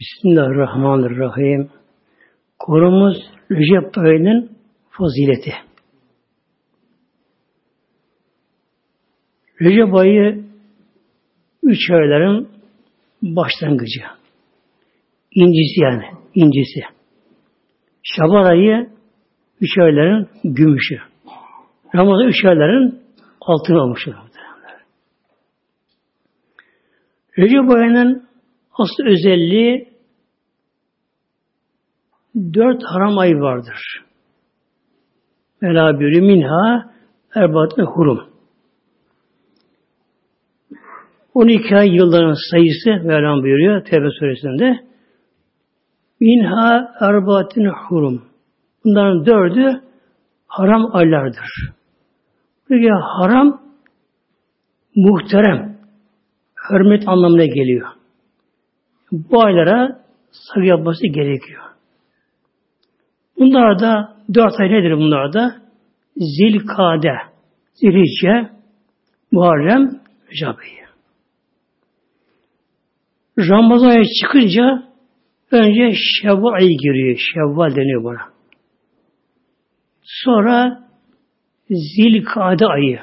Bismillahirrahmanirrahim. Konumuz Recep ayının fazileti. Recep ayı üç ayların başlangıcı. İncisi yani, incisi. Şaban ayı üç ayların gümüşü. Ramazan üç ayların altını olmuştur. Recep ayının asıl özelliği dört haram ay vardır. Mela buyuruyor minha erbatın hurum. 12 ay yılların sayısı Mevlam buyuruyor Tevbe suresinde. Minha erbatın hurum. Bunların dördü haram aylardır. Peki haram muhterem, hürmet anlamına geliyor. Bu aylara saygı yapması gerekiyor. Bunlar da dört ay nedir bunlar da? Zilkade, Zilhicce, Muharrem, Recep Ramazan ayı çıkınca önce Şevval ayı giriyor. Şevval deniyor buna. Sonra Zilkade ayı.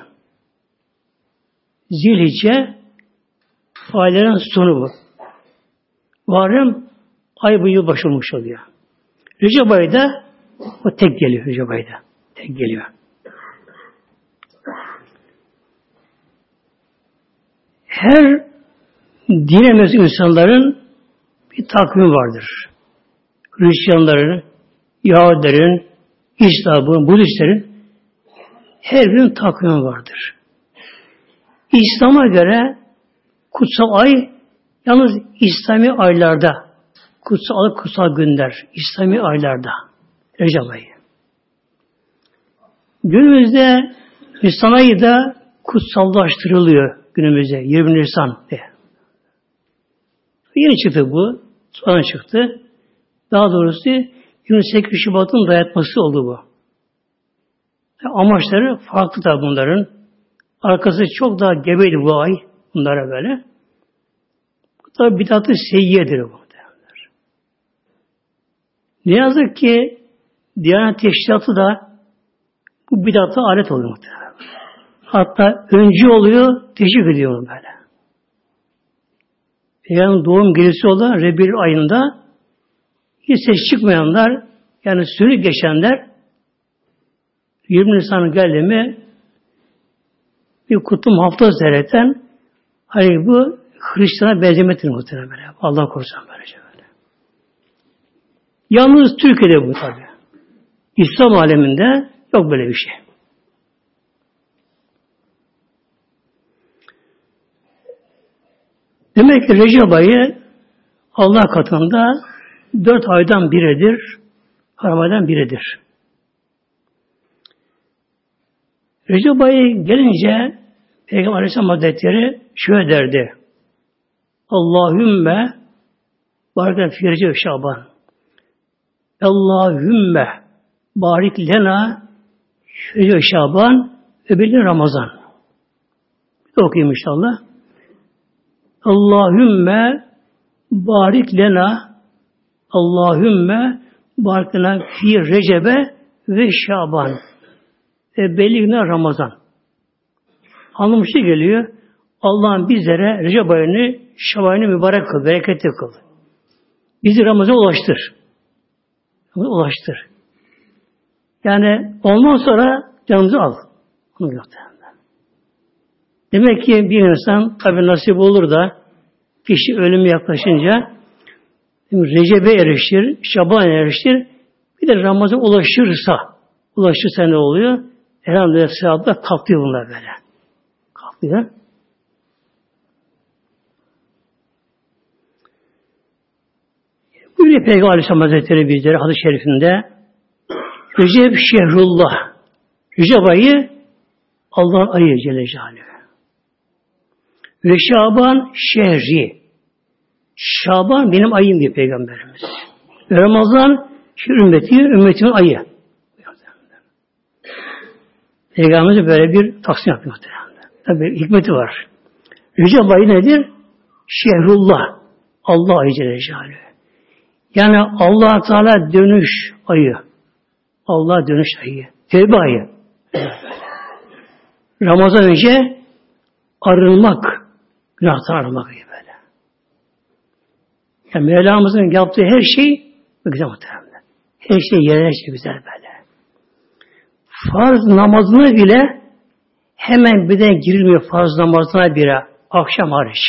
Zilhicce ayların sonu bu. Muharrem ay bu yıl başlamış oluyor. Recep ayı o tek geliyor Recep ayı. Tek geliyor. Her dine insanların bir takvimi vardır. Hristiyanların, Yahudilerin, İslam'ın, Budistlerin her birinin takvimi vardır. İslam'a göre kutsal ay yalnız İslami aylarda kutsal kutsal günler İslami aylarda Recep ayı. Günümüzde Nisan ayı da kutsallaştırılıyor günümüzde 20 Nisan diye. Yeni çıktı bu. Sonra çıktı. Daha doğrusu 28 Şubat'ın dayatması oldu bu. Amaçları farklı da bunların. Arkası çok daha gebeydi bu ay. Bunlara böyle. Da bidatı seyyiyedir bu. Derler. Ne yazık ki Diyanet Teşkilatı da bu bidatı alet oluyor muhtemelen. Hatta öncü oluyor, teşvik ediyor böyle. Peygamberin doğum gecesi olan Rebir ayında hiç ses çıkmayanlar yani sürü geçenler 20 Nisan'ın geldi mi bir kutum hafta seyreten hayır bu Hristiyan'a benzemedir muhtemelen böyle. Allah korusun böylece böyle. Yalnız Türkiye'de bu tabi. İslam aleminde yok böyle bir şey. Demek ki Recep ayı Allah katında dört aydan biridir, haram biridir. Recep ayı gelince Peygamber Aleyhisselam Hazretleri şöyle derdi. Allahümme barik fi Recep Şaban. Allahümme barik lena Recep Şaban ve bilin Ramazan. Bir de okuyayım inşallah. Allahümme barik lena Allahümme barik lena fi Recebe ve Şaban ve belirgine Ramazan. Anlamışı geliyor. Allah'ın bizlere Recep ayını, Şaban'ı mübarek kıl, bereketli kıl. Bizi Ramazan'a ulaştır. Ulaştır. Yani ondan sonra canımızı al. Yok Demek ki bir insan tabi nasip olur da kişi ölüm yaklaşınca Recep'e erişir, Şaban erişir, bir de Ramazan ulaşırsa, ulaşırsa ne oluyor? Elhamdülillah sevapta kalkıyor bunlar böyle. Kalkıyor. Buyuruyor Peygamber Aleyhisselam Hazretleri bizlere hadis-i şerifinde Recep şehrullah Recep ayı Allah'ın ayı Celle Celaluhu. Ve Şaban şehri. Şaban benim ayım diyor Peygamberimiz. Ve Ramazan şu ümmeti, ümmetimin ayı. Peygamberimiz böyle bir taksim yapıyor Tabi hikmeti var. Recep ayı nedir? Şehrullah. Allah ayı Celle Yani allah Teala dönüş ayı. Allah dönüş ayı. Tevbe ayı. Ramazan önce arınmak, günahtan arınmak gibi böyle. Yani Mevlamızın yaptığı her şey güzel muhtemelen. Her şey yerine şey güzel böyle. Farz namazını bile hemen birden girilmiyor farz namazına bile akşam hariç.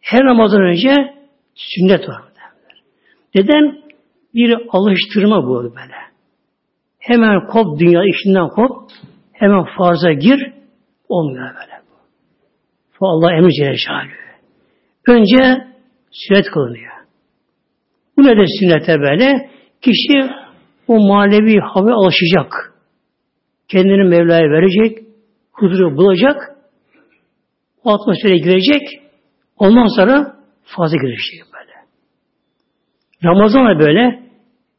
Her namazdan önce sünnet var. Neden? Bir alıştırma bu böyle. Hemen kop dünya işinden kop, hemen farza gir, olmuyor böyle bu. Allah emri Celle Önce sünnet kılınıyor. Bu ne de sünnete böyle? Kişi o manevi hava alışacak. Kendini Mevla'ya verecek, huzuru bulacak, o atmosfere girecek, ondan sonra fazla girecek böyle. Ramazan da böyle,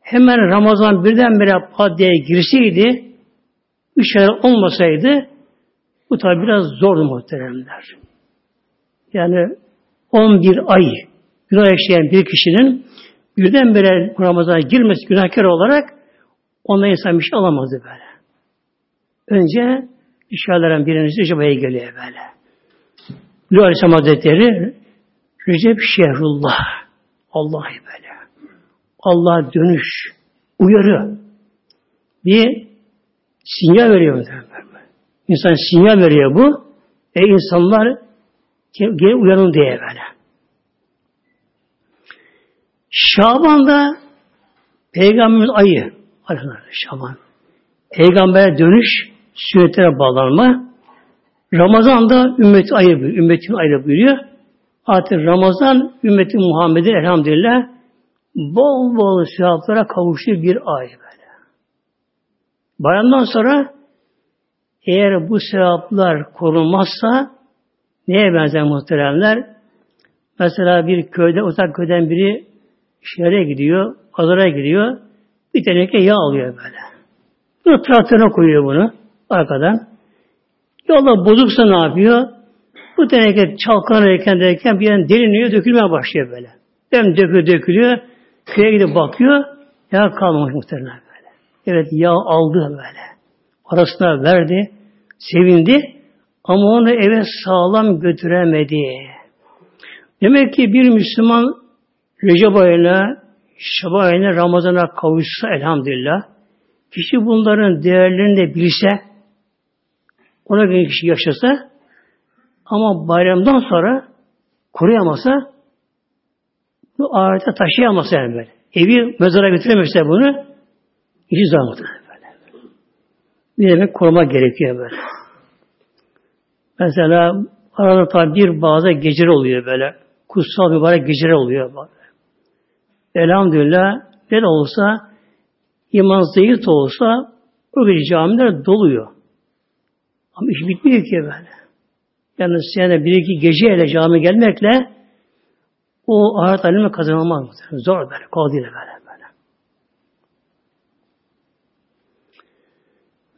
hemen Ramazan birdenbire paddeye girseydi, üç ay olmasaydı, bu tabi biraz zordu muhteremler. Yani 11 ay günah yaşayan bir kişinin birdenbire Ramazan'a girmesi günahkar olarak ondan insan bir şey alamazdı böyle. Önce işgaleren biriniz Recep'e geliyor böyle. Gülü Aleyhisselam Hazretleri Recep Şehrullah Allah'ı böyle. Allah dönüş, uyarı bir sinyal veriyor. İnsan sinyal veriyor bu. E insanlar gel uyanın diye böyle. Şaban'da Peygamberin ayı Şaban. Peygamber'e dönüş, sünnetlere bağlanma. Ramazan'da ümmet ayı, ümmetin ayı buyuruyor. Artık Ramazan ümmeti Muhammed'e elhamdülillah bol bol sevaplara kavuştuğu bir ay böyle. Bayramdan sonra eğer bu sevaplar korunmazsa neye benzer muhteremler? Mesela bir köyde, uzak köyden biri şehre gidiyor, pazara gidiyor, bir teneke yağ alıyor böyle. Bunu traktörüne koyuyor bunu arkadan. Yolda bozuksa ne yapıyor? Bu teneke çalkanırken derken bir yan deliniyor, dökülmeye başlıyor böyle. Hem dökülüyor, dökülüyor. Köye gidip bakıyor, yağ kalmamış muhtemelen böyle. Evet yağ aldı böyle. Arasına verdi, sevindi ama onu eve sağlam götüremedi. Demek ki bir Müslüman Recep ayına, Şaban ayına, Ramazan'a kavuşsa elhamdülillah, kişi bunların değerlerini de bilse, ona göre kişi yaşasa, ama bayramdan sonra koruyamasa, bu ahirete taşıyamasa yani böyle. Evi mezara götüremezse bunu, işi zahmettir böyle. Bir demek koruma gerekiyor böyle. Mesela arada tabi bir bazı geceler oluyor böyle. Kutsal mübarek geceler oluyor. Böyle. Elhamdülillah ne olsa iman zayıf olsa o gece camiler doluyor. Ama iş bitmiyor ki böyle. Yani senede bir iki geceyle cami gelmekle o ahiret alemi kazanılmaz. Zor böyle, kolay değil böyle. böyle.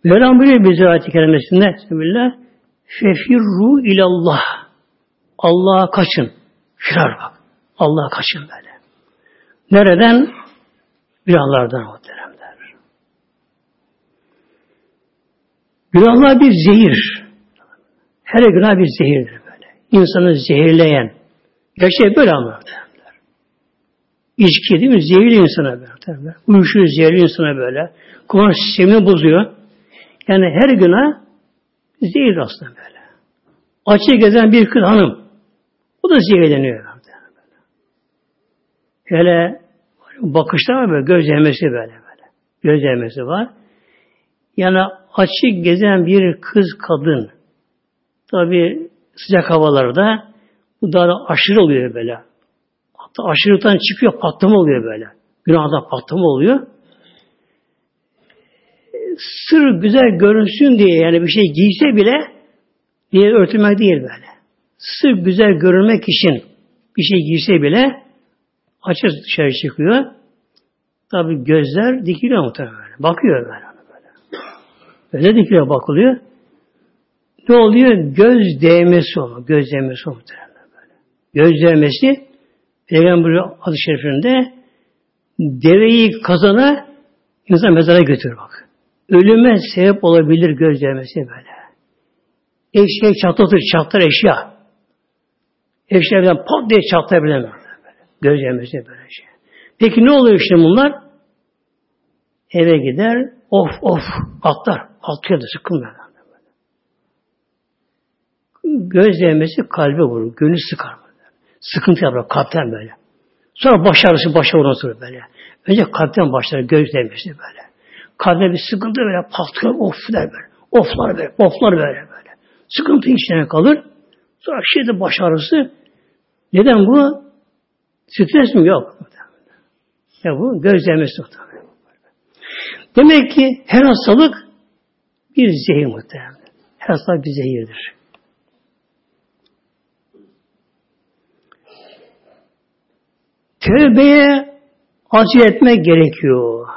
Mevlam buyuruyor bir ayet-i kerimesinde Bismillah Fefirru ilallah Allah'a kaçın. Firar bak. Allah'a kaçın böyle. Nereden? Günahlardan muhteremler. Günahlar bir zehir. Her günah bir zehirdir böyle. İnsanı zehirleyen. Gerçek böyle anlatırlar. İçki değil mi? Zehirli insana böyle. Uyuşuyor zehirli insana böyle. Kumar sistemini bozuyor. Yani her günah zehir aslında böyle. Açı gezen bir kız hanım. O da zehirleniyor. Hele bakışlar var böyle, göz yemesi böyle böyle. Göz yemesi var. Yani açık gezen bir kız kadın tabi sıcak havalarda bu daha da aşırı oluyor böyle. Hatta aşırıdan çıkıyor patlama oluyor böyle. Günahda patlama oluyor. Sır güzel görünsün diye yani bir şey giyse bile diye örtülmek değil böyle. Sır güzel görünmek için bir şey giyse bile Açız dışarı çıkıyor. Tabi gözler dikiliyor muhtemelen. Bakıyor böyle. Böyle dikiliyor bakılıyor. Ne oluyor? Göz değmesi oluyor. Göz değmesi muhtemelen böyle. Göz değmesi Peygamber adı şerifinde deveyi kazana insan mezara götürür bak. Ölüme sebep olabilir göz değmesi böyle. Eşeği çatlatır, çatlar eşya. Eşyadan pat diye çatlayabilir böyle. Göz değmesi böyle şey. Peki ne oluyor işte bunlar? Eve gider, of of atlar. Atlıyor da sıkılmıyor. Göz değmesi kalbe vurur. Gönül sıkar. Sıkıntı yapar kalpten böyle. Sonra baş ağrısı başa vurur böyle. Önce kalpten başlar göz değmesi böyle. Kalbe bir sıkıntı böyle patlıyor of der böyle. Oflar böyle, oflar böyle böyle. Sıkıntı içine kalır. Sonra şimdi baş ağrısı. Neden bu? Stres mi? Yok. Ya bu göz değmesi Demek ki her hastalık bir zehir muhtemelen. Her hastalık bir zehirdir. Tövbeye acele etmek gerekiyor.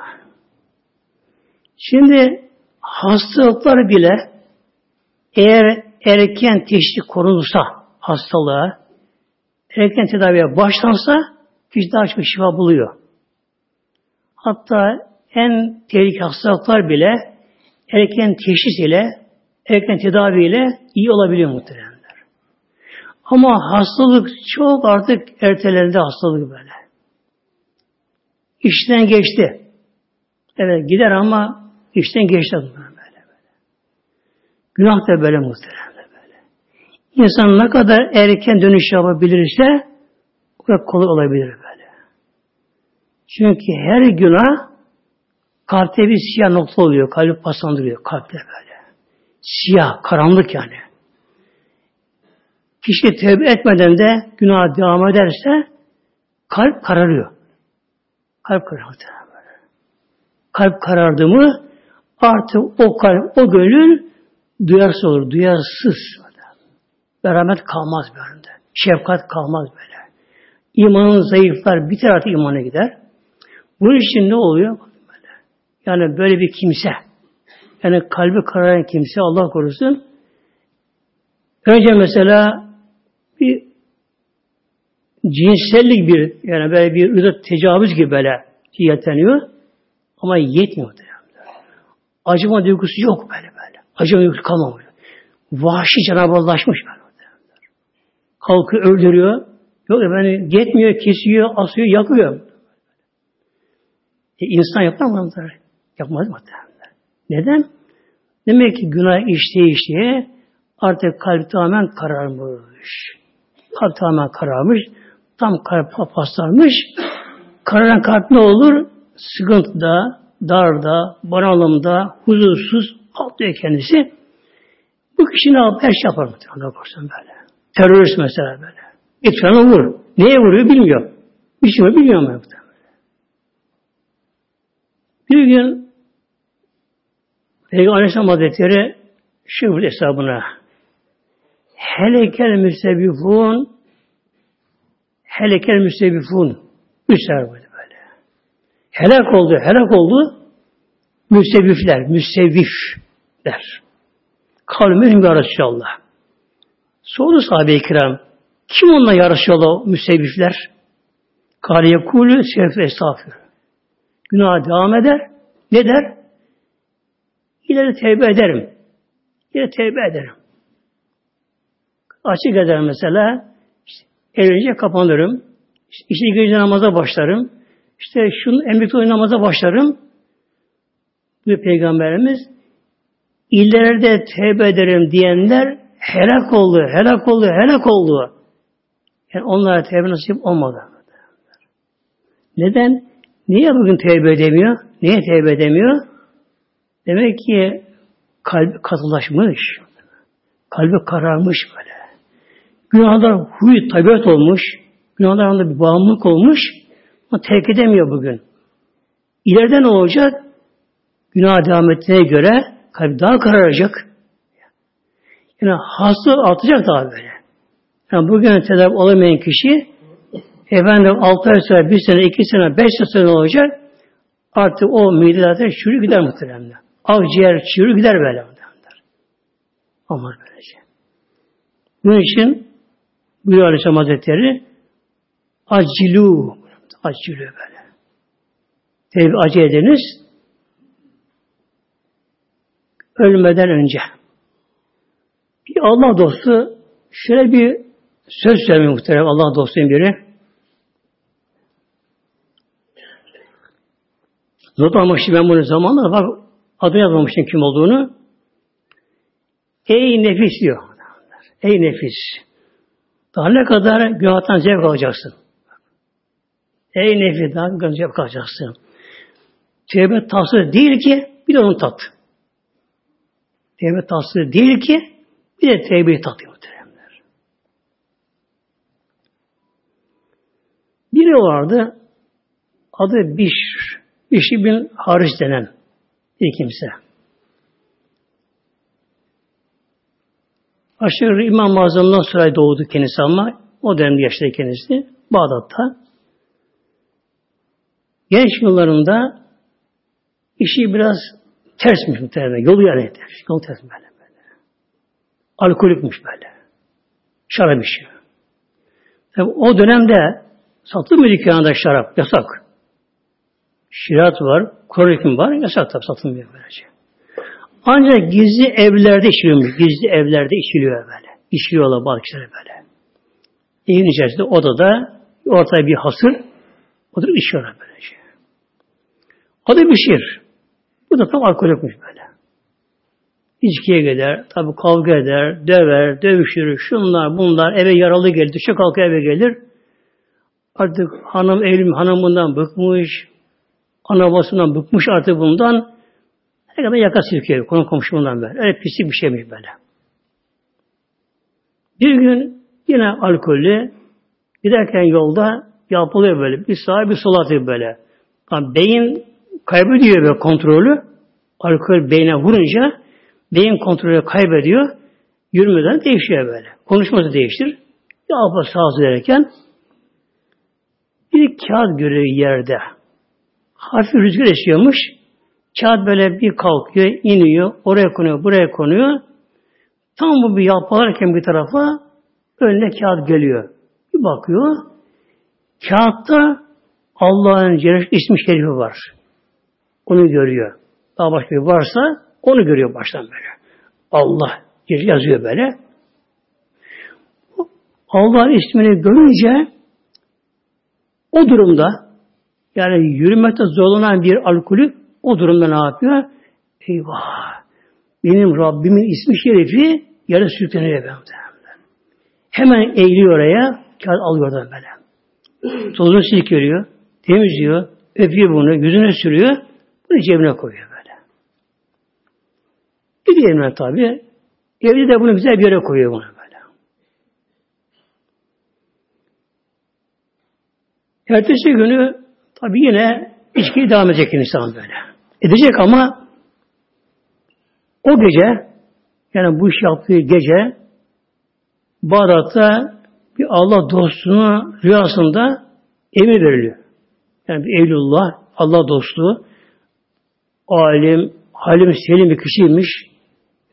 Şimdi hastalıklar bile eğer erken teşhis konulursa hastalığa, erken tedaviye başlansa kişi daha çok şifa buluyor. Hatta en tehlikeli hastalıklar bile erken teşhis ile, erken tedavi ile iyi olabiliyor muhtemelenler. Ama hastalık çok artık ertelendi hastalık böyle. İşten geçti. Evet gider ama işten geçti böyle böyle. Günah da böyle muhtemelen böyle. İnsan ne kadar erken dönüş yapabilirse o kadar kolay olabilir böyle. Çünkü her günah kalpte bir siyah nokta oluyor. Kalp paslandırıyor kalpte böyle. Siyah, karanlık yani. Kişi tövbe etmeden de günah devam ederse kalp kararıyor. Kalp karardı. Kalp karardı mı artık o kalp, o gönül duyarsız olur, duyarsız. Merhamet kalmaz böyle. Şefkat kalmaz böyle. İmanın zayıflar, biter artık imana gider. Bunun için ne oluyor? Yani böyle bir kimse, yani kalbi kararan kimse Allah korusun, önce mesela bir cinsellik bir yani böyle bir ırza tecavüz gibi böyle yetleniyor ama yetmiyor. Acıma duygusu yok böyle böyle. Acıma duygusu kalmamış. Vahşi Cenab-ı Allah'laşmış böyle. Kalkıyor, öldürüyor. Yok efendim yetmiyor, kesiyor, asıyor, yakıyor. E, insan yapar mı bunları? Yapmaz mı? Neden? Demek ki günah işleye işleye artık kalp tamamen kararmış. Kalp tamamen kararmış. Tam kalp paslanmış. Kararan kalp ne olur? Sıkıntıda, darda, bunalımda, huzursuz, patlıyor kendisi. Bu kişi ne yapar? Her şey yapar Allah korusun böyle. Terörist mesela böyle. İtfana vur. Neye vuruyor bilmiyor. Bir şey bilmiyor mu? Bir gün Peygamber Aleyhisselam Hazretleri şu hesabına Helekel müstebifun Helekel müstebifun Üç sefer böyle böyle. Helak oldu, helak oldu. Müstebifler, müstevifler. Kavmin ya Resulallah. Sordu sahabe-i kiram. Kim onunla ya Resulallah müstevifler? Kâle yekulü seyf estağfir. Günah devam eder. Ne der? İleri tevbe ederim. Yine tevbe ederim. Açık eder mesela. İşte, evlenince kapanırım. İşte, işe gelince namaza başlarım. İşte şunun emri namaza başlarım. Bu Peygamberimiz ileride tevbe ederim diyenler helak oldu, helak oldu, helak oldu. Yani onlara tevbe nasip olmadı. Neden? Niye bugün tevbe edemiyor? Niye tevbe edemiyor? Demek ki kalbi katılaşmış. Kalbi kararmış böyle. Günahlar huy tabiat olmuş. Günahlarında bir bağımlılık olmuş. Ama terk edemiyor bugün. İleride ne olacak? Günah devam ettiğine göre kalbi daha kararacak. Yani hasta artacak daha böyle. Yani bugün tedavi olamayan kişi efendim 6 ay sonra, 1 sene, 2 sene, 5 sene olacak artık o midelerde çürü gider muhtemelen. Akciğer çürü gider böyle. Olmaz böylece. Bunun için buyuruyor Aleyhisselam Hazretleri Acilu. Acilu böyle. Tevbe acele ediniz. Ölmeden önce. Bir Allah dostu şöyle bir söz söylemiyor muhterem Allah dostuyum biri. Not almıştım ben bunu zamanla bak adını yazmamıştım kim olduğunu. Ey nefis diyor. Ey nefis. Daha ne kadar günahtan zevk alacaksın. Ey nefis daha günahtan zevk alacaksın. Tevbe tahsil değil ki bir de onu tat. Tevbe tahsil değil ki bir de tevbeyi tat muhteremler. Biri vardı adı Bişr. Bişr bin Haris denen bir kimse. Aşağı İmam-ı Azam'dan sonra doğdu kendisi ama o dönemde yaşadı kendisi. Bağdat'ta. Genç yıllarında işi biraz tersmiş muhtemelen. Yolu yani ters. Yolu ters böyle böyle. Alkolikmiş böyle. Şarap içiyor. Tabi o dönemde satılır mı dükkanında şarap? Yasak. Şirat var, Kur'an var, yasak tabi satılmıyor böylece. Ancak gizli evlerde içiliyormuş. Gizli evlerde içiliyor böyle. İçiliyorlar bazı kişiler böyle. Evin içerisinde odada ortaya bir hasır oturup içiyorlar böylece. Adı bir şiir. Bu da tam alkol yokmuş böyle. İçkiye gider, tabi kavga eder, döver, dövüşür, şunlar bunlar, eve yaralı gelir, düşe kalka eve gelir. Artık hanım evlim hanımından bıkmış, ana bıkmış artık bundan. Kadar yaka silkiyor konu komşumundan böyle. Öyle pislik bir şeymiş böyle. Bir gün yine alkollü giderken yolda yapılıyor böyle. Bir sağa bir sola atıyor böyle. Yani beyin kaybediyor böyle kontrolü. Alkol beyne vurunca beyin kontrolü kaybediyor. Yürümeden değişiyor böyle. Konuşması değiştir. Yapma sağa derken bir kağıt görüyor yerde. Hafif rüzgar esiyormuş. Kağıt böyle bir kalkıyor, iniyor, oraya konuyor, buraya konuyor. Tam bu bir yapılarken bir tarafa önüne kağıt geliyor. Bir bakıyor. Kağıtta Allah'ın ismi şerifi var. Onu görüyor. Daha başka bir varsa onu görüyor baştan böyle. Allah yazıyor böyle. Allah'ın ismini görünce o durumda yani yürümekte zorlanan bir alkolü o durumda ne yapıyor? Eyvah! Benim Rabbimin ismi şerifi yarı sürükleniyor ben. Hemen eğiliyor oraya, kağıt alıyor oradan böyle. Tozunu silkeliyor, temizliyor, öpüyor bunu, yüzüne sürüyor, bunu cebine koyuyor böyle. Bir evine tabi, evde de bunu güzel bir yere koyuyor bunu böyle. Ertesi günü tabi yine içkiyi devam edecek insan böyle. Edecek ama o gece yani bu iş yaptığı gece Bağdat'ta bir Allah dostuna rüyasında emir veriliyor. Yani bir Evlullah, Allah dostu, alim, halim selim bir kişiymiş.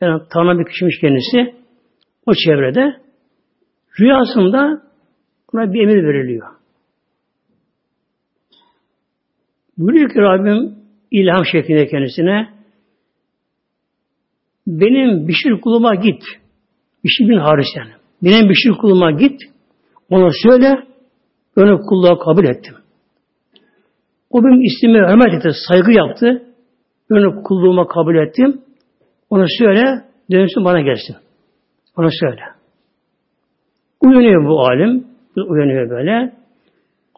Yani tanınan bir kişiymiş kendisi. O çevrede. Rüyasında ona bir emir veriliyor. Buyuruyor ki Rabbim ilham şeklinde kendisine benim Bişir kuluma git. Bişir bin Haris yani. Benim Bişir kuluma git. Ona söyle onu kulluğa kabul ettim. O benim ismime hürmet etti, saygı yaptı. Onu kulluğuma kabul ettim. Ona söyle, dönsün bana gelsin. Ona söyle. Uyanıyor bu alim. Uyanıyor böyle.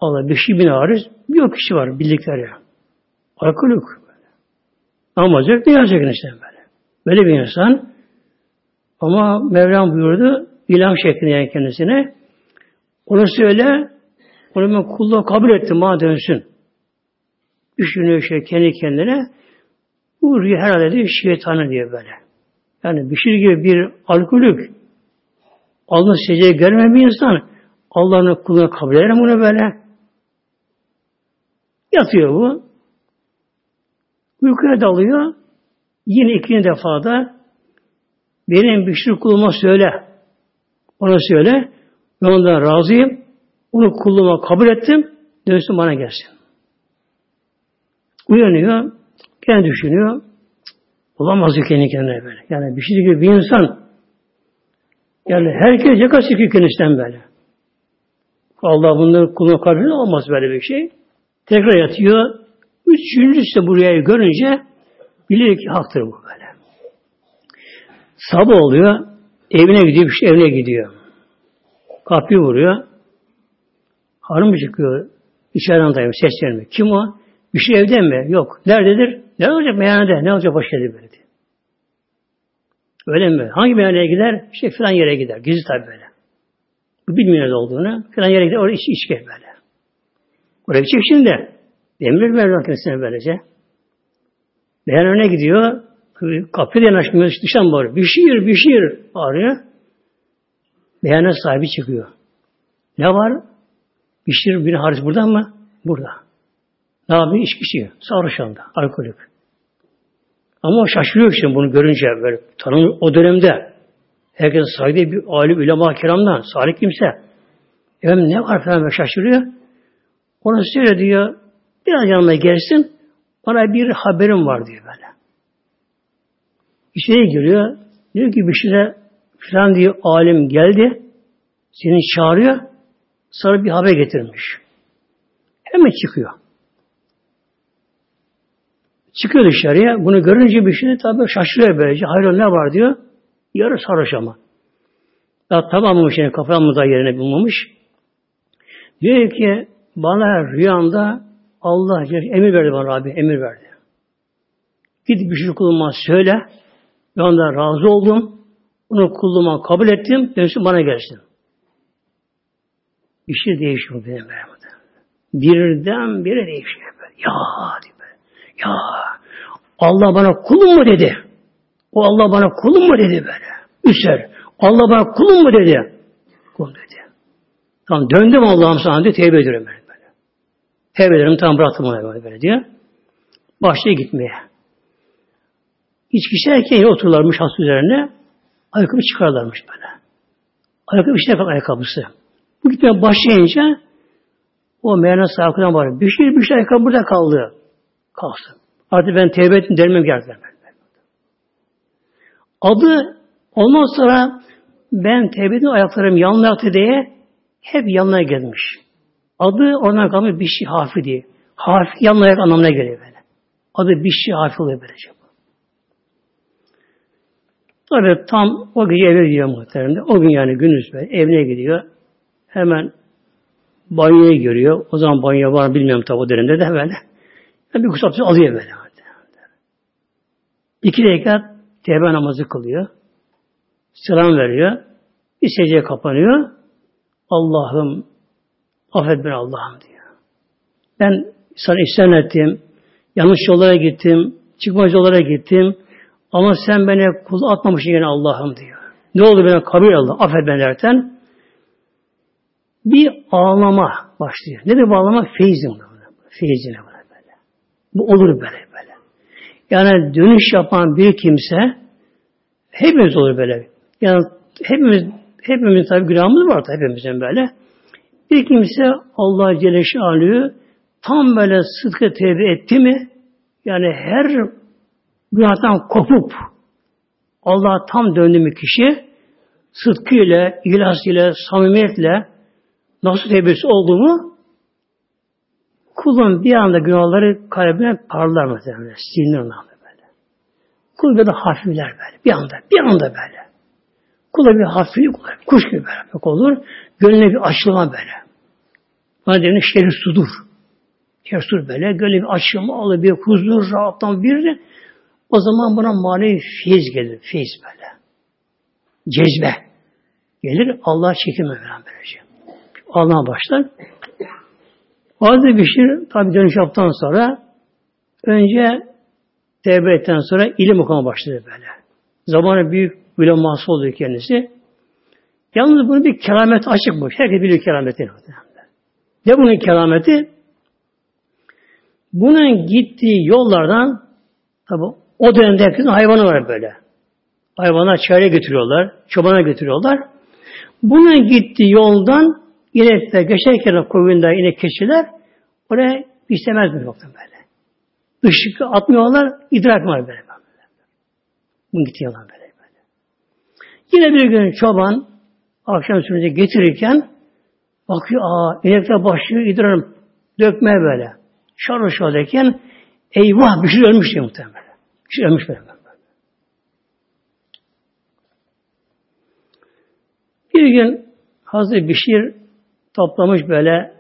Allah bir şey bin arız. Bir kişi var bildikleri. Alkolük. Namazcak ne yazacak işte böyle. Böyle bir insan. Ama Mevlam buyurdu ilan şeklinde yani kendisine. Onu söyle onu ben kulluğa kabul ettim bana dönsün. Düşünüyor şey kendi kendine. Bu rüya herhalde diyor şeytanı diyor böyle. Yani bir şey gibi bir alkolük Allah secdeye gelmeyen bir insan Allah'ın kuluna kabul eder bunu böyle. Yatıyor bu. Uykuya dalıyor. Yine ikinci defa da benim bir şey kuluma söyle. Ona söyle. Ben ondan razıyım. Onu kulluğuma kabul ettim. Dönsün bana gelsin. Uyanıyor. Kendi düşünüyor. Olamaz ki kendi kendine böyle. Yani bir şey gibi bir insan yani herkes yakar çıkıyor kendisinden böyle. Allah bunları kuluna kabul olmaz böyle bir şey. Tekrar yatıyor. Üçüncüsü buraya görünce bilir ki haktır bu böyle. Sabah oluyor. Evine gidiyor. Şey evine gidiyor. Kapıyı vuruyor. Hanım çıkıyor. İçeriden dayanıyor. Ses vermiyor. Kim o? Bir şey evde mi? Yok. Nerededir? Ne olacak meyhanede? Ne olacak başka yerde böyle? Öyle mi? Hangi meyhaneye gider? İşte filan yere gider. Gizli tabi böyle. Bu bilmiyor nerede olduğunu. Filan yere gider. Orada iç, içki böyle. Oraya gidecek şimdi. Emir Mevlam kendisine böylece. Beyan önüne gidiyor. Kapıya yanaşmıyor. Dıştan bağırıyor. Bir şiir, bir şiir bağırıyor. Beyanın sahibi çıkıyor. Ne var? Bir şiir, bir haris burada mı? Burada. Ne yapıyor? İçki içiyor. Sarhoş anda. Alkolik. Ama şaşırıyor işte bunu görünce böyle tanım o dönemde herkes saydığı bir alim ulema kiramdan salih kimse. Efendim ne var falan şaşırıyor. Ona söyle diyor biraz yanıma gelsin bana bir haberim var diyor böyle. İçeri giriyor. Diyor ki bir şeyde filan diyor alim geldi. Seni çağırıyor. Sana bir haber getirmiş. Hemen çıkıyor. Çıkıyor dışarıya. Bunu görünce bir şey tabi şaşırıyor böylece. Hayır ne var diyor. Yarı sarhoş ama. Daha tamamlamış yani kafamı da yerine bulmamış. Diyor ki bana rüyamda Allah emir verdi bana abi emir verdi. Git bir şey kuluma söyle. Ben ondan razı oldum. Onu kulluğuma kabul ettim. Dönsün bana gelsin. Şey değişiyor benim benim. Birden bire değişiyor. Böyle. Ya diyor. Ya Allah bana kulum mu dedi. O Allah bana kulum mu dedi böyle. Üser. Allah bana kulum mu dedi. Kulum dedi. Tamam döndüm Allah'ım sana diye tevbe ediyorum ben ederim tam bıraktım onu böyle, diye. Başlıyor gitmeye. İçki içerken otururlarmış has üzerine. Ayakkabı çıkarlarmış böyle. Ayakkabı işte ayakkabısı. Bu gitmeye başlayınca o meyhane sahibine var. Bir şey bir şey ayakkabı burada kaldı. Kalsın. Artık ben tevbe ettim dermem geldi. Adı ondan sonra ben tevbe ettim ayaklarım yanına yattı diye hep yanına gelmiş. Adı ona kalmış bir şey harfi diye. Harfi yanına ayak anlamına geliyor böyle. Adı bir şey harfi oluyor böylece. Tabi tam o gece eve gidiyor muhtemelen. O gün yani gündüz böyle evine gidiyor. Hemen banyoya giriyor. O zaman banyo var bilmiyorum tabi o dönemde de böyle. Yani bir kusapsı alıyor böyle. İki rekat tevbe namazı kılıyor. Selam veriyor. Bir secdeye kapanıyor. Allah'ım affet beni Allah'ım diyor. Ben sana isyan ettim. Yanlış yollara gittim. Çıkmaz yollara gittim. Ama sen beni kul atmamışsın yine Allah'ım diyor. Ne oldu bana kabul Allah. Affet beni derken bir ağlama başlıyor. Ne de bu ağlama? Feyzin. Feyzine böyle. Bu olur böyle. Yani dönüş yapan bir kimse hepimiz olur böyle. Yani hepimiz hepimiz tabi günahımız var tabi hepimizin böyle. Bir kimse Allah Celle Şanlı'yı tam böyle sıdkı tevbe etti mi yani her günahtan kopup Allah tam döndü mü kişi sıdkıyla, ile, samimiyetle nasıl tevbesi oldu mu Kulun bir anda günahları kalbine parlar muhtemelen. Silinir ona böyle. Kul böyle hafifler böyle. Bir anda, bir anda böyle. Kula bir hafiflik olur. Kuş gibi böyle olur. Gönlüne bir açılma böyle. Bana denir şerif sudur. Şerif sudur böyle. Gönlüne bir açılma. Bir huzur, rahatlam bir o zaman buna manevi feyiz gelir. Feyiz böyle. Cezbe. Gelir. Allah çekilme falan böylece. Allah'a başlar. Hazreti Bişir tabi dönüş yaptıktan sonra önce tevbe ettikten sonra ilim okuma başladı böyle. Zamanı büyük uleması oldu kendisi. Yalnız bunun bir keramet açıkmış. Herkes biliyor kerameti. Ne bunun kerameti? Bunun gittiği yollardan tabi o dönemde herkesin hayvanı var böyle. Hayvana çare götürüyorlar, çobana götürüyorlar. Bunun gittiği yoldan inekler geçerken koyunda inek keçiler oraya istemez bir nokta böyle. Işık atmıyorlar, idrak var böyle. Bunu gidiyorlar böyle, böyle. Yine bir gün çoban akşam sürece getirirken bakıyor, aa inekler başlıyor idrarım dökmeye böyle. Şarı şardayken eyvah bir şey ölmüş diye muhtemelen. Bir şey ölmüş böyle. Bir gün Hazreti Bişir toplamış böyle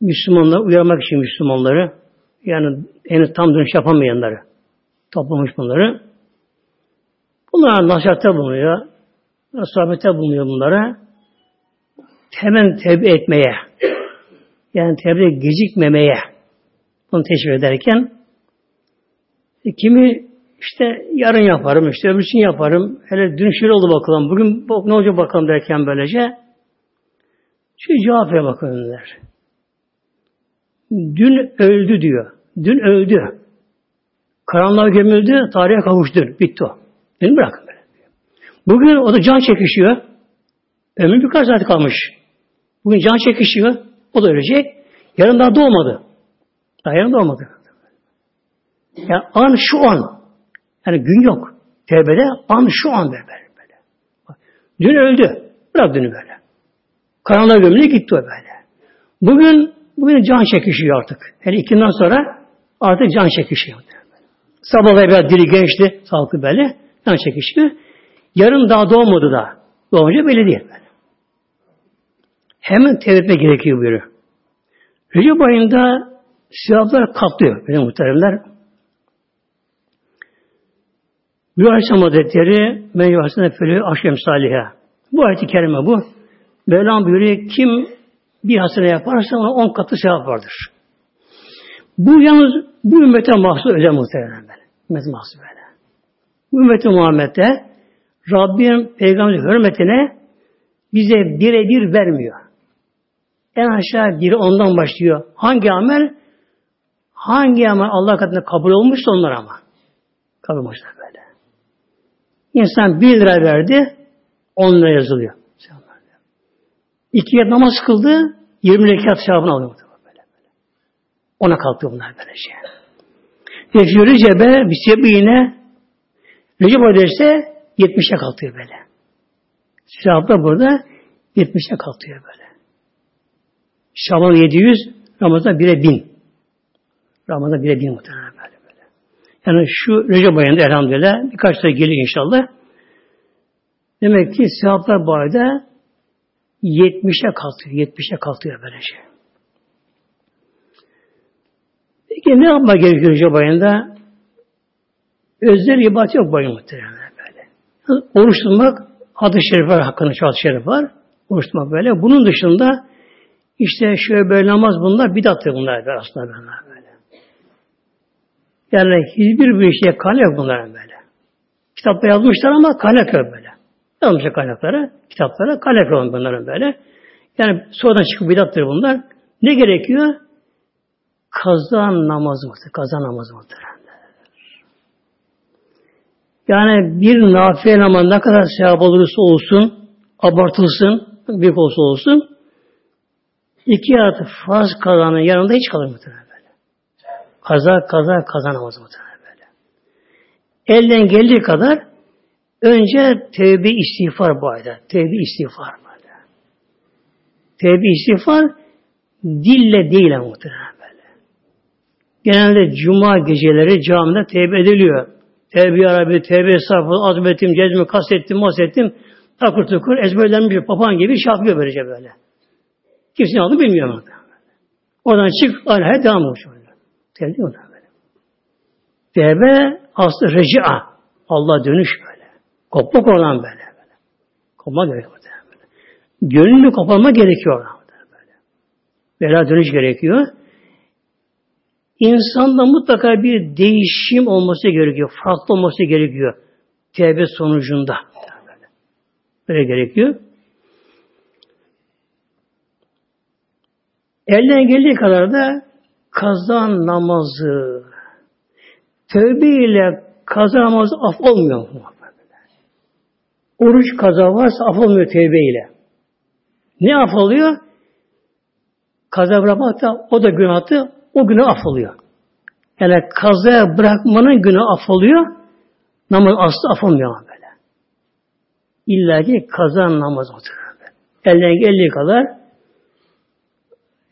Müslümanları uyarmak için Müslümanları yani henüz tam dönüş yapamayanları toplamış bunları. Bunlara nasihatte bulunuyor. Sohbete bulunuyor bunlara. Hemen tevbe etmeye yani tevbe gecikmemeye bunu teşvik ederken e, kimi işte yarın yaparım, işte öbürsün yaparım. Hele dün şöyle oldu bakalım, bugün ne olacak bakalım derken böylece şu cevap ver bakalım der. Dün öldü diyor. Dün öldü. Karanlığa gömüldü, tarihe kavuştu. Bitti o. Beni bırakın. Bugün o da can çekişiyor. Ömür birkaç saat kalmış. Bugün can çekişiyor. O da ölecek. Yarın daha doğmadı. Daha yarın doğmadı. Yani an şu an. Yani gün yok. Tevbede an şu an böyle. Dün öldü. Bırak dünü böyle. Karanlığa gömüle gitti o böyle. Bugün bugün can çekişiyor artık. Yani ikinden sonra artık can çekişiyor. Sabahlar biraz diri gençti. Sağlıklı böyle. Can çekişiyor. Yarın daha doğmadı da. Doğunca belli değil. Hemen tevbe gerekiyor buyuruyor. Recep ayında sevaplar katlıyor benim muhteremler. Bu Aleyhisselam Hazretleri Meyvası'na fölü aşkem salihe. Bu ayet-i kerime bu. Mevlam buyuruyor kim bir hasene yaparsa ona on katı sevap vardır. Bu yalnız bu ümmete mahsus özel muhtemelen böyle. Ümmet mahsus böyle. Bu ümmeti Muhammed'de Rabbim peygamberin hürmetine bize birebir vermiyor. En aşağı biri ondan başlıyor. Hangi amel? Hangi amel Allah katında kabul olmuşsa onlar ama. Kabul olmuşlar böyle. İnsan bir lira verdi, on lira yazılıyor. İki yer namaz kıldı, yirmi rekat sevabını alıyor. Böyle, böyle. Ona kalkıyor bunlar böyle şey. Yekşi Recep'e bir sebebiyle Recep Öderse 70'e kalkıyor böyle. Şahab'da burada 70'e kalkıyor böyle. Şaban 700, Ramazan 1'e 1000. Ramazan 1'e 1000 muhtemelen böyle, böyle. Yani şu Recep ayında elhamdülillah birkaç tane geliyor inşallah. Demek ki sevaplar bu ayda 70'e kalkıyor. 70'e kalkıyor böylece. Şey. Peki ne yapmak gerekiyor Recep ayında? Özel ibadet yok bayım muhtemelen. Oruç tutmak, adı şerif var, hakkında adı şerif var. Oruç tutmak böyle. Bunun dışında işte şöyle böyle namaz bunlar bidattır bunlar böyle aslında bunlar böyle. Yani hiçbir bir şeye kaynak yok bunların böyle. Kitapta yazmışlar ama kaynak yok böyle. Yazmışlar kaynakları, kitaplara kaynak yok bunların böyle. Yani sonradan çıkıp bidattır bunlar. Ne gerekiyor? Kaza namazı mıdır? Kaza namazı mıdır? Yani bir nafile namaz ne kadar sevap olursa olsun, abartılsın, büyük olsa olsun, İki artı farz kazanın yanında hiç kalır muhtemelen böyle. Kaza kaza kaza namazı muhtemelen böyle. Elden geldiği kadar önce tevbe istiğfar bu ayda. Tevbe istiğfar böyle. Tevbe istiğfar dille değil muhtemelen böyle. Genelde cuma geceleri camide tevbe ediliyor. Tevbe Arabi, tevbe sarfı, azmettim, cezmi, kastettim, masettim. Takır tukur ezberlenmiş papağan gibi şey yapıyor böylece böyle. Kimse ne olduğunu bilmiyor ama. Oradan çık, hayat devam olmuş. Tevdi o da böyle. Tevbe aslı recia. Allah dönüş böyle. Kopmak oradan böyle. böyle. Kopmak gerekiyor. Böyle. Gönlünü koparma gerekiyor oradan. Böyle. Bela dönüş gerekiyor. İnsanda mutlaka bir değişim olması gerekiyor. Farklı olması gerekiyor. Tevbe sonucunda. Böyle, gerekiyor. Elden geldiği kadar da kaza namazı. Tövbe ile kaza namazı af olmuyor. Oruç kaza varsa af olmuyor tövbe ile. Ne af oluyor? Kaza bırakmak da o da günahtı, o günah af oluyor. Yani kazaya bırakmanın günü af oluyor, namaz aslı af olmuyor ama böyle. İlla ki kaza namaz oturuyor. Elden geldiği kadar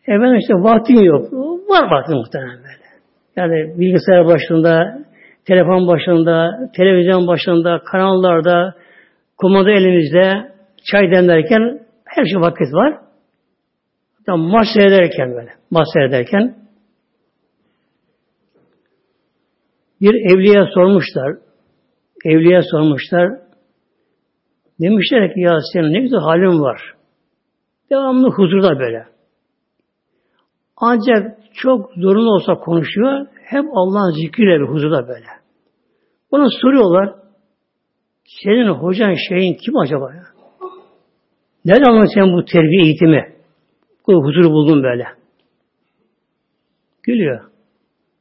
efendim işte vaktim yok. Var vaktim muhtemelen böyle. Yani bilgisayar başında, telefon başında, televizyon başında, kanallarda, kumanda elimizde, çay demlerken her şey vakit var. Tam maç seyrederken böyle, maç seyrederken bir evliya sormuşlar, evliya sormuşlar, demişler ki ya senin ne güzel halin var. Devamlı huzurda böyle. Ancak çok zorun olsa konuşuyor, hep Allah'ın zikriyle bir huzurda böyle. Ona soruyorlar, senin hocan şeyin kim acaba ya? Nereden aldın sen bu terbiye eğitimi? Bu huzuru buldun böyle. Gülüyor.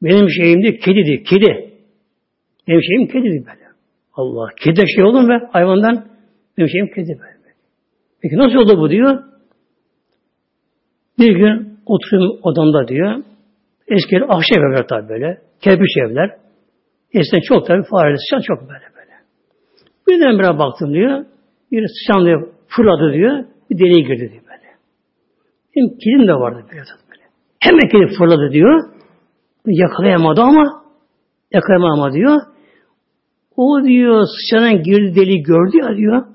Benim şeyim de kedidi, kedi. Şeyim kedidi böyle. Allah, kedi şey olur mu hayvandan? Şeyim kedi böyle. Peki nasıl oldu bu diyor? Bir gün oturuyorum odamda diyor. Eski ahşap evler tabi böyle. Kerpiç evler. Eskiden çok tabi fareli sıçan çok böyle böyle. Birden bir baktım diyor. Bir sıçan diyor fırladı diyor. Bir deliğe girdi diyor böyle. Benim kedim de vardı biraz böyle. Hemen kedi fırladı diyor. Yakalayamadı ama yakalayamadı diyor. O diyor sıçanın girdi deliği gördü ya diyor.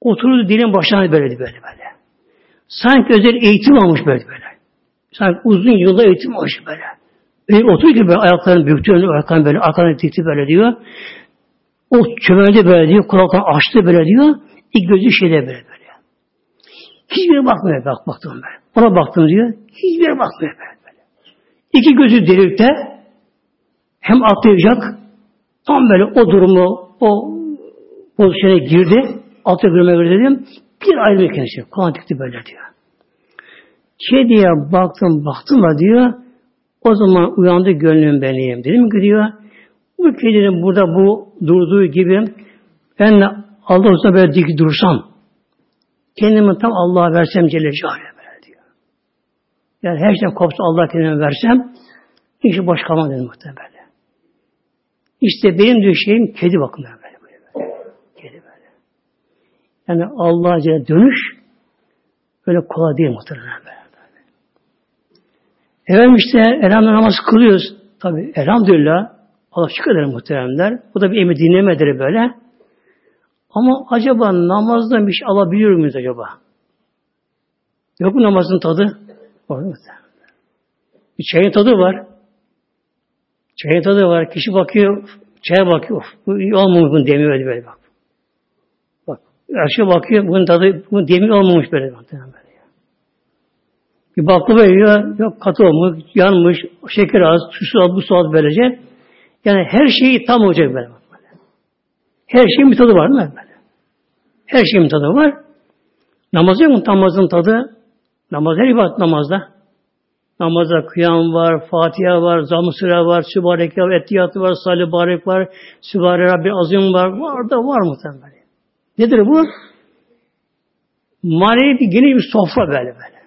Oturdu dilin başına böyle böyle böyle. Sanki özel eğitim almış böyle böyle. Sanki uzun yılda eğitim almış böyle. Öyle oturuyor ki böyle ayaklarını büktü, ayaklarını böyle, arkadan dikti böyle diyor. O çömeldi böyle diyor, kulaklarını açtı böyle diyor. İlk gözü şeyde böyle böyle. Hiçbir bakmıyor bak baktım ben. Ona baktım diyor. Hiçbir bakmıyor böyle, böyle. İki gözü delikte hem atlayacak tam böyle o durumu o pozisyona girdi. Altı bölüme girdi dedim. Bir ayrı kendisi. Kulağını dikti böyle diyor. Kediye baktım baktım da diyor. O zaman uyandı gönlüm benim. Dedim ki diyor. Bu kedinin burada bu durduğu gibi ben Allah olsa böyle dik dursam kendimi tam Allah'a versem Celle böyle diyor. Yani her şeyden kopsa Allah kendime versem hiç boş kalmam dedim muhtemelen. İşte benim düşeyim kedi bakımından böyle, böyle. Kedi böyle. Yani Allah'a dönüş böyle kolay değil muhtemelen böyle. Efendim işte elhamdülillah namaz kılıyoruz. Tabi elhamdülillah Allah şükür ederim muhteremler. Bu da bir emir dinlemedir böyle. Ama acaba namazdan bir şey alabiliyor muyuz acaba? Yok mu namazın tadı? Var? Bir çayın tadı var. Çayın tadı var. Kişi bakıyor, çaya bakıyor. Bu iyi olmamış bunu demiyor böyle, böyle bak. Bak, aşağı bakıyor, bunun tadı, bunun demiyor olmamış böyle. böyle. Bir baklava yiyor, yok katı olmuş, yanmış, şeker az, su az, bu su az böylece. Yani her şeyi tam olacak böyle. Her şeyin bir tadı var mi? Böyle? Her şeyin bir tadı var. Namaz yok mu? Namazın tadı. Namaz her ibadet namazda. Namazda kıyam var, Fatiha var, zam-ı sıra var, sübareke var, etiyatı var, salih barek var, sübare Rabbi azim var. Var da var muhtemelen. Nedir bu? Manevi bir geniş bir sofra böyle böyle.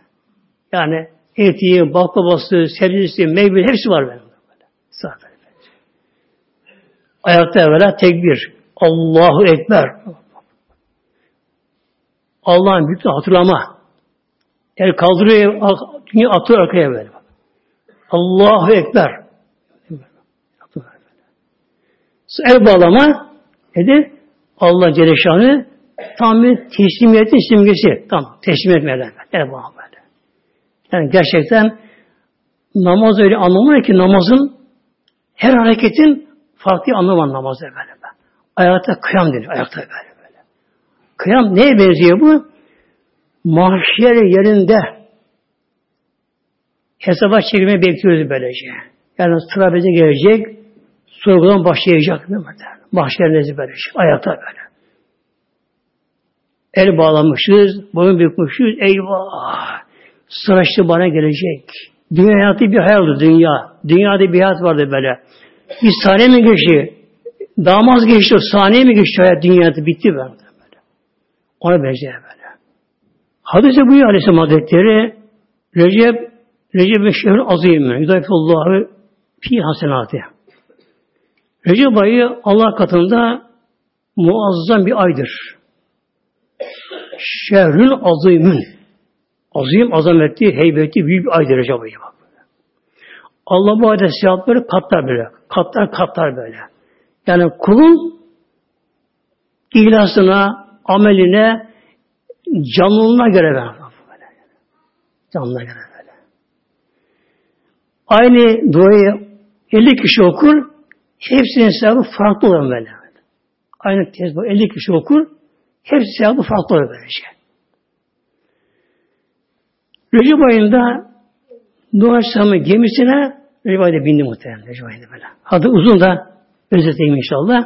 Yani eti, baklavası, sebzesi, meyve hepsi var benim. Böyle. Zaten. Ayakta evvela tekbir. Allahu Ekber. Allah'ın büyüklüğünü hatırlama. El kaldırıyor, atıyor arkaya böyle. Allahu Ekber. El bağlama nedir? Allah Celle Şanı tam bir teslimiyetin simgesi. Tam teslim etmeler. El bağlama. Yani gerçekten namaz öyle anlamıyor ki namazın her hareketin farklı anlamı namazda böyle. Ayakta kıyam deniyor. Ayakta böyle böyle. Kıyam neye benziyor bu? Mahşer yerinde hesaba çekilmeyi bekliyoruz böylece. Yani sıra bize gelecek, sorgudan başlayacak değil mi? Mahşer nezi böylece. Ayakta böyle. El bağlamışız, boyun bükmüşüz, eyvah! Sıra işte bana gelecek. Dünya hayatı bir hayaldir dünya. Dünyada bir hayat vardı böyle. Bir saniye mi geçti? Damaz geçti, saniye mi geçti hayat dünyada bitti böyle. Ona benziyor böyle. Hadise buyuruyor Aleyhisselam Hazretleri Recep Recep şehr azim. Yudayfullahu fi hasenatı. Recep ayı Allah katında muazzam bir aydır. Şehrün azimün. Azim, azametli, heybetli, büyük bir aydır Recep ayı. Allah bu ayda sevapları katlar böyle. Katlar katlar böyle. Yani kulun ihlasına, ameline, canlılığına göre böyle. Canlılığına göre böyle. Aynı duayı 50 kişi okur, hepsinin sevabı farklı olur böyle. Aynı kez bu 50 kişi okur, hepsi sevabı farklı olur böylece. Recep ayında Nuh Aleyhisselam'ın gemisine Recep ayında bindi muhtemelen Recep ayında böyle. Adı uzun da özeteyim inşallah.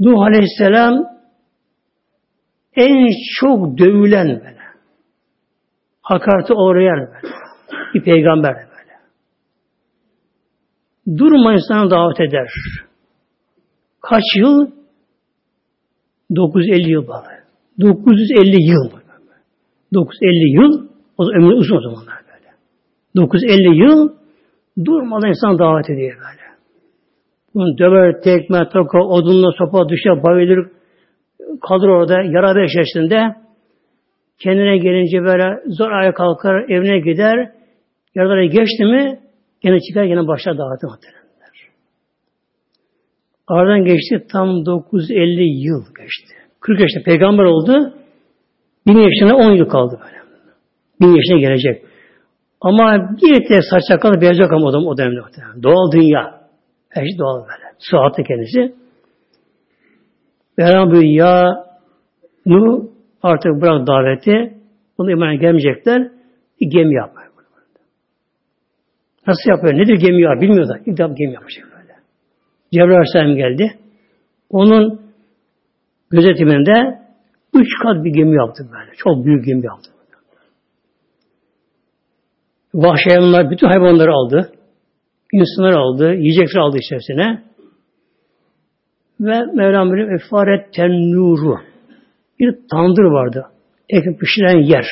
Nuh Aleyhisselam en çok dövülen böyle. Hakarete uğrayan böyle. Bir peygamber böyle. Durma insana davet eder. Kaç yıl? 950 yıl böyle. 950 yıl. 950 yıl o zaman ömrü uzun o zamanlar böyle. 950 yıl durmadan insan davet ediyor böyle. Bunu döver, tekme, toka, odunla sopa düşer, bayılır, kalır orada, yara içerisinde. Kendine gelince böyle zor ayağa kalkar, evine gider. Yaraları geçti mi, gene çıkar, gene başlar daveti muhtemelenler. Aradan geçti tam 950 yıl geçti. 40 yaşında peygamber oldu. Bin yaşına 10 yıl kaldı böyle. Bin yaşına gelecek. Ama bir de saç sakalı beyaz yok ama o dönemde muhtemelen. Doğal dünya. Her şey doğal böyle. Sıhhatli kendisi. Buyuruyor ya nu artık bırak daveti. Bunu imana gelmeyecekler. Gemi yapıyor. Nasıl yapıyor? Nedir gemi ya? Bilmiyorlar. İlk defa gemi yapacak böyle. Cebrail Aleyhisselam geldi. Onun gözetiminde üç kat bir gemi yaptı böyle. Çok büyük gemi yaptı. Vahşi hayvanlar bütün hayvanları aldı. İnsanlar aldı. Yiyecekler aldı içerisine. Ve Mevlam böyle efaret tennuru. Bir tandır vardı. Ekmek pişiren yer.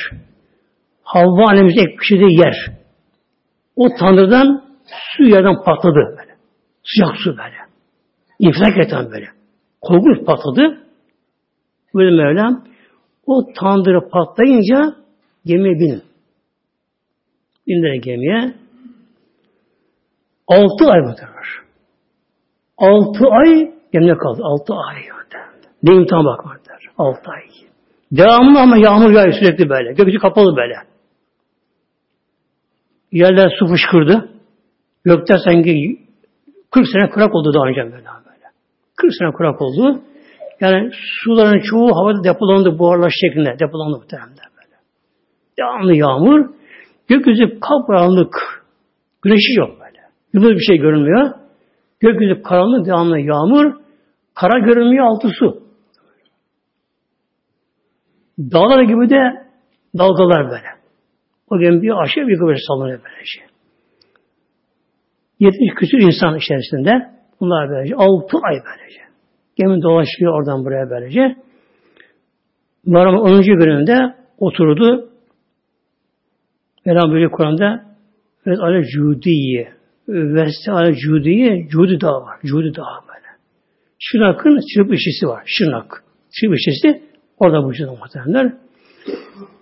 Havva annemizin ekmek pişirdiği yer. O tandırdan su yerden patladı böyle. Sıcak su böyle. İnfilak eten böyle. Korkunç patladı. Böyle Mevlam o tandırı patlayınca gemiye binin. Bindiler gemiye. Altı ay var? Altı ay gemide kaldı. Altı ay. Ne imtihan bakmadılar. Altı ay. Devamlı ama yağmur yağıyor sürekli böyle. Gökyüzü kapalı böyle. Yerler su fışkırdı. Gökte sanki 40 sene kurak oldu daha önce böyle. böyle. 40 sene kurak oldu. Yani suların çoğu havada depolandı buharlar şeklinde. Depolandı muhtemelen böyle. Devamlı yağmur. Gökyüzü kapkaranlık. Güneşi yok böyle. Yıldız bir şey görünmüyor. Gökyüzü karanlık, devamlı yağmur. Kara görünmüyor, altı su. Dağlar gibi de dalgalar böyle. O gün bir aşağı bir yukarı sallanıyor böylece. 70 küsur insan içerisinde bunlar böylece. 6 ay böylece. Gemi dolaşıyor oradan buraya böylece. Bunların 10. gününde oturdu. Mevlam böyle Kur'an'da ve ale cudiye Veste ale cudiye Cudi dağı var. Cudi dağı böyle. Şırnak'ın çırp işisi var. Şırnak. Çırp işisi orada bu yüzden muhtemelenler.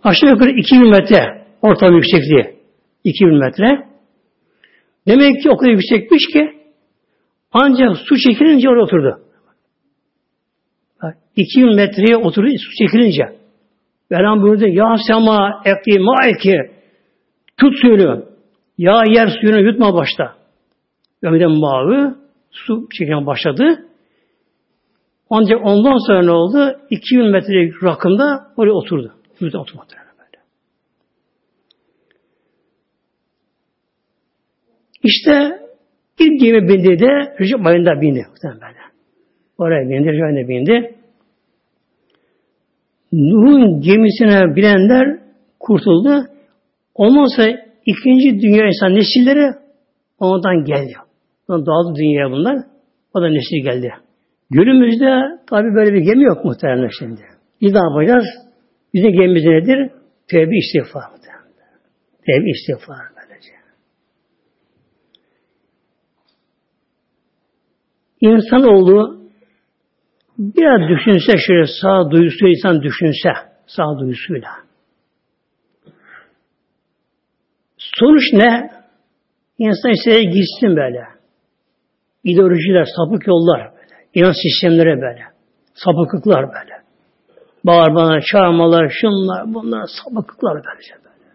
Aşağı yukarı 2000 metre ortalama yüksekliği. 2000 metre. Demek ki o kadar yüksekmiş ki ancak su çekilince orada oturdu. 2000 metreye oturdu su çekilince. Velham buyurdu. Ya sema ekli maiki Tut suyunu. Ya yer suyunu yutma başta. Ömreden mavi su çekmeye başladı. Ancak ondan sonra ne oldu? 2000 metre rakımda oraya oturdu. Yüzden oturmadı. Böyle. İşte ilk gemi bindi de Recep ayında bindi. Böyle. Oraya bindi, Recep ayında bindi. Nuh'un gemisine bilenler kurtuldu. Ondan ikinci dünya insan nesilleri ondan geldi. Ondan dağıldı dünyaya bunlar. O da nesil geldi. Günümüzde tabi böyle bir gemi yok muhtemelen şimdi. Biz ne yapacağız? Bizim gemimiz nedir? Tevbe istiğfar. Tevbe istiğfar böylece. İnsanoğlu biraz düşünse şöyle sağ duyusu insan düşünse sağ duyusuyla. Sonuç ne? İnsan ise gitsin böyle. İdeolojiler, sapık yollar böyle. İnanç sistemlere böyle. Sapıklıklar böyle. Bağırmalar, çağırmalar, şunlar, bunlar sapıklıklar böylece böyle.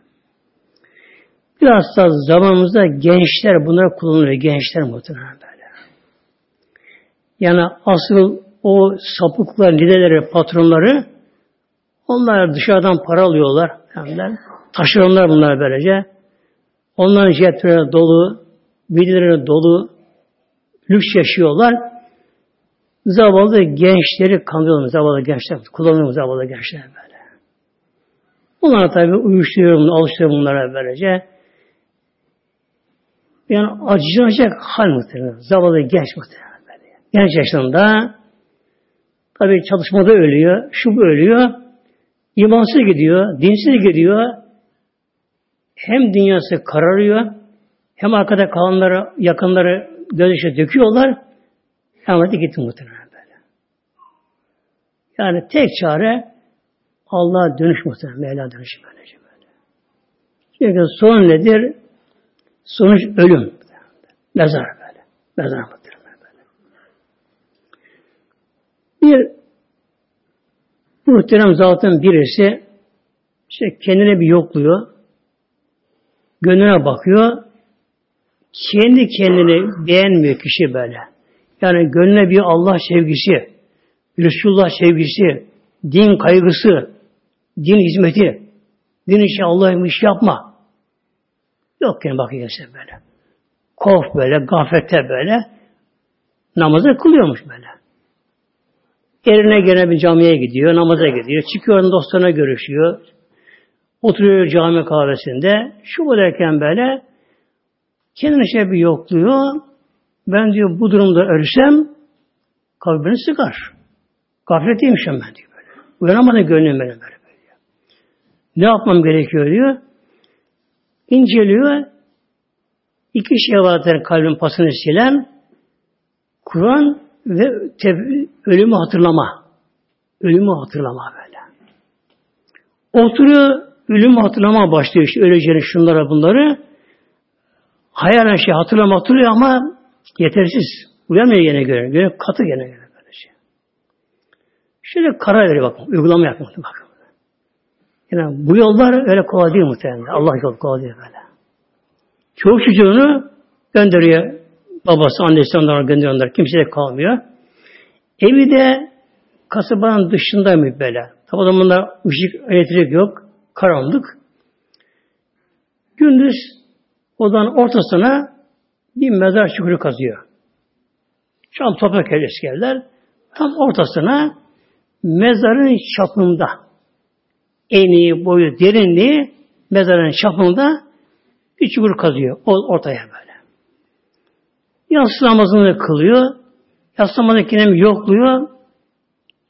Biraz da zamanımızda gençler bunları kullanıyor. Gençler muhtemelen böyle. Yani asıl o sapıklar, liderleri, patronları onlar dışarıdan para alıyorlar. Yani taşeronlar bunlar böylece. Onların cepleri dolu, bilgileri dolu, lüks yaşıyorlar. Zavallı gençleri kandırıyorlar. Zavallı gençler, kullanıyor zavallı gençler böyle. Bunlar tabi uyuşturuyor, alıştırıyor bunlara böylece. Yani acınacak hal muhtemelen. Zavallı genç muhtemelen böyle. Genç yaşında tabi çalışmada ölüyor, şu ölüyor. İmansız gidiyor, dinsiz gidiyor. Hem dünyası kararıyor, hem arkada kalanları, yakınları gözyaşı döküyorlar. De gitti muhtemelen böyle. Yani tek çare Allah'a dönüş muhtemelen. Mevla dönüş böylece böyle. Çünkü son nedir? Sonuç ölüm. Mezar böyle. Mezar muhtemelen böyle. Bir muhterem zatın birisi işte kendine bir yokluyor. Gönlüne bakıyor kendi kendini beğenmiyor kişi böyle. Yani gönlüne bir Allah sevgisi, Resulullah sevgisi, din kaygısı, din hizmeti, din için Allah'ın iş yapma. Yok yani bakıyor işte böyle. Kof böyle, gafete böyle, namazı kılıyormuş böyle. Eline gelen bir camiye gidiyor, namaza gidiyor, çıkıyor dostlarına görüşüyor, oturuyor cami kahvesinde, şu bu böyle Kendine şey bir yokluyor. Ben diyor bu durumda ölsem kalbini sıkar. Gaflet yemişim ben diyor böyle. Uyanamadan gönlüm benim böyle. böyle. Ne yapmam gerekiyor diyor. İnceliyor. İki şey vardır kalbin pasını silen. Kur'an ve ölümü hatırlama. Ölümü hatırlama böyle. Oturuyor, ölümü hatırlama başlıyor işte öleceğini şunlara bunları. Hayalen şey hatırlam hatırlıyor ama yetersiz. Uyanmıyor gene göre. Göre katı gene göre böyle şey. Şöyle karar veriyor bakın. Uygulama yapmak bakın. Yani bu yollar öyle kolay değil muhtemelen. Allah yol kolay değil böyle. Çoğu çocuğunu gönderiyor. Babası, annesi onlara gönderiyorlar. Kimse de kalmıyor. Evi de kasabanın dışında mı böyle? Tabi o zamanlar ışık, elektrik yok. Karanlık. Gündüz Odanın ortasına bir mezar çukuru kazıyor. Şam toprak evler Tam ortasına mezarın çapında eni, boyu, derinliği mezarın çapında bir çukur kazıyor. Ortaya böyle. Yatsı namazını kılıyor. Yatsı yokluyor.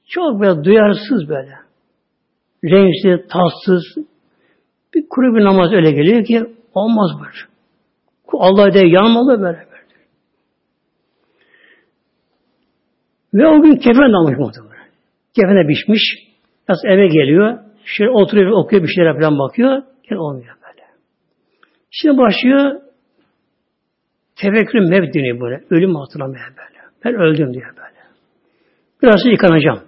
Çok böyle duyarsız böyle. Renksiz, tatsız. Bir kuru bir namaz öyle geliyor ki olmaz böyle. Allah de yanmalı böyle böyle. Ve o gün kefen almış muhtemelen. Kefene biçmiş. Nasıl eve geliyor. Şöyle oturuyor, okuyor bir şeyler falan bakıyor. Yani olmuyor böyle. Şimdi başlıyor tefekkür mevd deniyor böyle. Ölüm hatırlamaya böyle. Ben öldüm diyor böyle. Biraz yıkanacağım.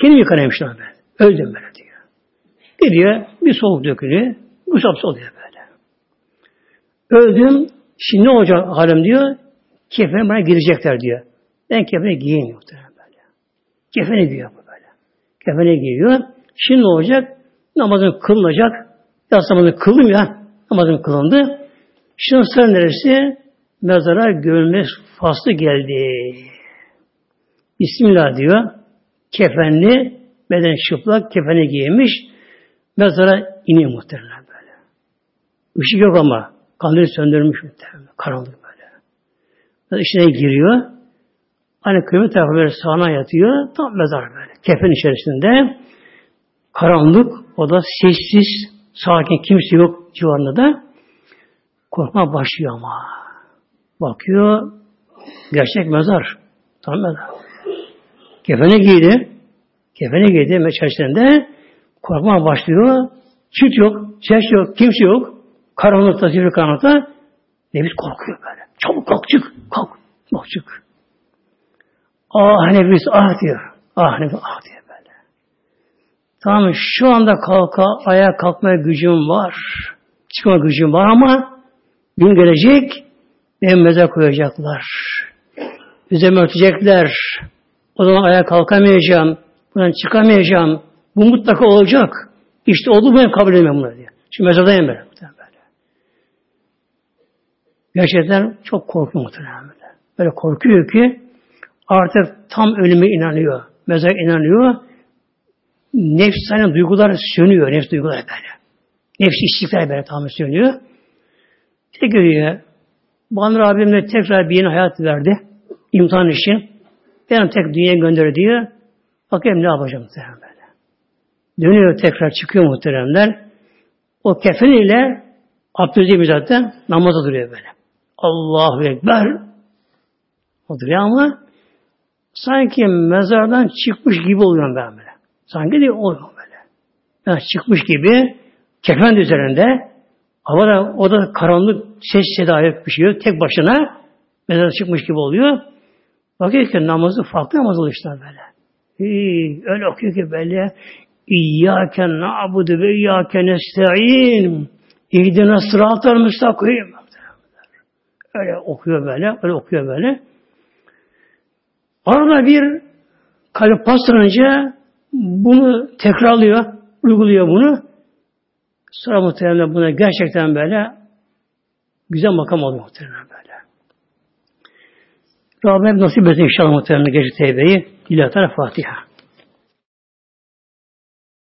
Kendim yıkanayım şuna ben. Öldüm böyle diyor. Gidiyor, bir soğuk dökülüyor. Bu sapsı oluyor böyle. Öldüm. Şimdi ne olacak halim diyor. Kefene bana girecekler diyor. Ben kefene giyeyim muhtemelen böyle. Kefene giyiyor bu böyle. Kefene giyiyor. Şimdi ne olacak? Namazın kılınacak. Yas namazını kıldım ya. Namazım kılındı. Şimdi sıra neresi? Mezara gömülme faslı geldi. Bismillah diyor. Kefenli, beden çıplak, kefeni giymiş. Mezara iniyor muhtemelen böyle. Işık yok ama. Kandili söndürmüş muhtemelen. Karanlık böyle. İçine giriyor. Hani kıymet tarafı böyle sağına yatıyor. Tam mezar böyle. Kefen içerisinde. Karanlık, o da sessiz, sakin, kimse yok civarında da. Korkma başlıyor ama. Bakıyor, gerçek mezar. Tam mezar. Kefene giydi. Kefene giydi meçhaslarında. Korkma başlıyor. Çıt yok, ses yok, kimse yok. Karanlıkta, zifir karanlıkta. Nefis korkuyor böyle. Çabuk kalk çık, kalk, kalk çık. Ah nefis ah diyor. Ah nefis ah diyor böyle. Tamam şu anda kalka, ayağa kalkmaya gücüm var. Çıkma gücüm var ama gün gelecek benim mezar koyacaklar. Üzerime örtecekler. O zaman ayağa kalkamayacağım. Buradan çıkamayacağım. Bu mutlaka olacak. İşte oldu ben kabul edemem bunu diyor. Şimdi mezardayım ben. Böyle. Gerçekten çok korkuyor muhtemelen. Böyle korkuyor ki artık tam ölüme inanıyor. Mezar inanıyor. Nefsane duygular sönüyor. Nefs duygular böyle. Nefs istikrar böyle tam sönüyor. İşte görüyor. Banır abim de tekrar bir yeni hayat verdi. İmtihan için. Ben tek dünyaya gönder diyor. Bakayım ne yapacağım muhterem böyle. Dönüyor tekrar çıkıyor muhteremler. O kefen ile abdesti zaten namaza duruyor böyle. Allahu Ekber. O duruyor ama sanki mezardan çıkmış gibi oluyor ben böyle. Sanki de oluyor böyle. Yani çıkmış gibi kefen üzerinde havada o da karanlık ses seda yok bir şey yok. Tek başına mezardan çıkmış gibi oluyor. Bakıyor ki namazı farklı namaz oluşlar böyle. Hii, öyle okuyor ki böyle İyyâke na'budu ve iyyâke nesta'in İhdina sıratal müstakim Öyle okuyor böyle, öyle okuyor böyle. Arada bir kalp bastırınca bunu tekrarlıyor, uyguluyor bunu. Sonra muhtemelen buna gerçekten böyle güzel makam oluyor muhtemelen böyle. Rabbim nasip etsin inşallah muhtemelen gece tevbeyi. İlahi Fatiha.